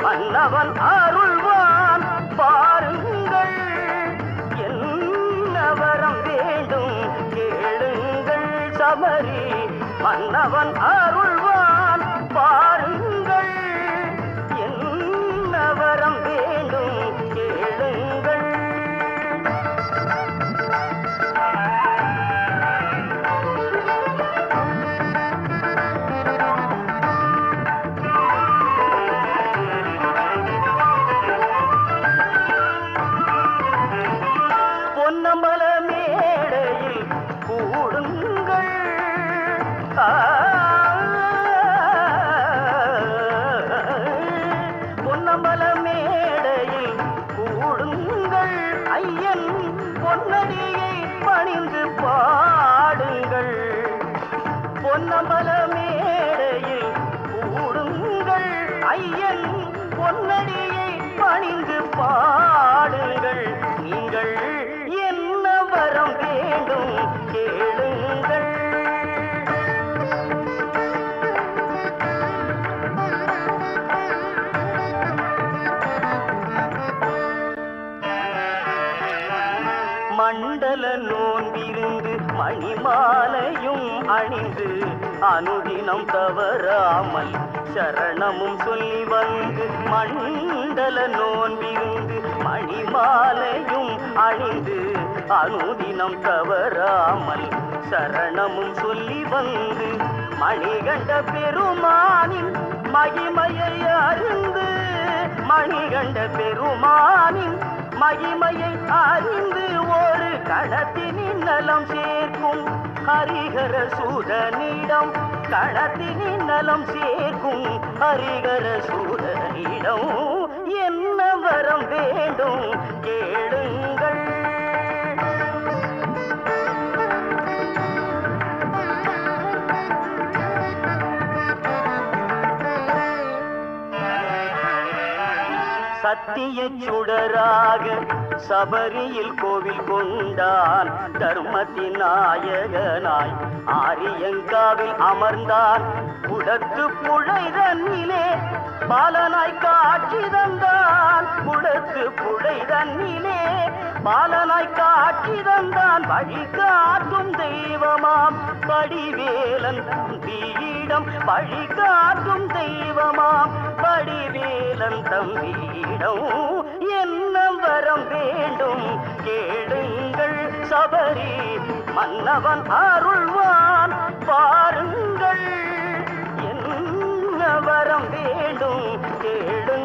மன்னவன் அருள்வான். பாருங்கள் என்னவரம் வேண்டும். கேளுங்கள் சபரி மன்னவன் அருள்வான். பாருங்கள் பொன்னடியை பணிந்து பாடுங்கள். பொன்னம்பல மேடையில் கூடுங்கள். ஐயன் பொன்னடியை பணிந்து பாடுங்கள். மண்டல நோன்பிருந்து மணிமாலையும் அணிந்து அனுதினம் தவறாமல் சரணமும் சொல்லி வந்து மண்டல நோன்பிருந்து மணிமாலையும் அணிந்து அனுதினம் தவறாமல் சரணமும் சொல்லி வந்து மணிகண்ட பெருமானின் மகிமையை அறிந்து மணிகண்ட பெருமானின் மகிமையை அறிந்து ஒரு களத்தினின் நலம் சேர்க்கும். ஹரிகர சூதனிடம் களத்தினின் நலம் சேர்க்கும். ஹரிகர சூதனிடம் என்ன வரம் வேண்டும்? கேள் கத்திய சுடராக சபரியில் கோவில் கொண்டான். தர்மத்தின் நாயகனாய் ஆரியங்காவில் அமர்ந்தான். குடத்து புழைதன்னிலே பாலனாய் காட்சி தந்தான். குடத்து புழைதன்னிலே பாலனாய் காட்சி தந்தான். வழி காட்டும் தெய்வமாம். வடிவேலன் தம்பியிடம் வழி காட்டும் தெய்வமாம். வடிவேலன் தம்பியிடம் என்ன வரம் வேண்டும். கேளுங்கள் சபரி மன்னவன் அருள்வான். பாருங்கள் என்ன வரம் வேண்டும். கேளு